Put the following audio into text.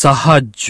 সাহায্য